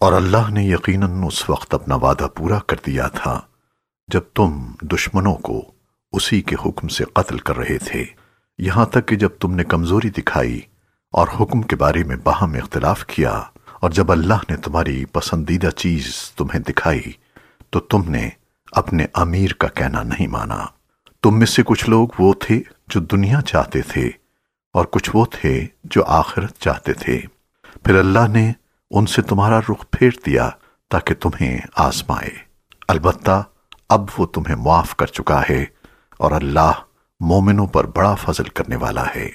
اور اللہ نے یقیناً اس وقت اپنا وعدہ پورا کر دیا تھا جب تم دشمنوں کو اسی کے حکم سے قتل کر رہے تھے۔ یہاں تک کہ جب تم نے کمزوری دکھائی اور حکم کے بارے میں باہم اختلاف کیا اور جب اللہ نے تمہاری پسندیدہ چیز تمہیں دکھائی تو تم نے اپنے امیر کا کہنا نہیں مانا۔ تم میں سے کچھ لوگ وہ تھے جو دنیا چاہتے تھے اور کچھ وہ تھے جو آخرت چاہتے تھے۔ پھر اللہ نے ان سے تمہارا رخ پھیر دیا تاکہ تمہیں آزمائے۔ البتہ اب وہ تمہیں معاف کر چکا ہے اور اللہ مومنوں پر بڑا فضل کرنے والا ہے۔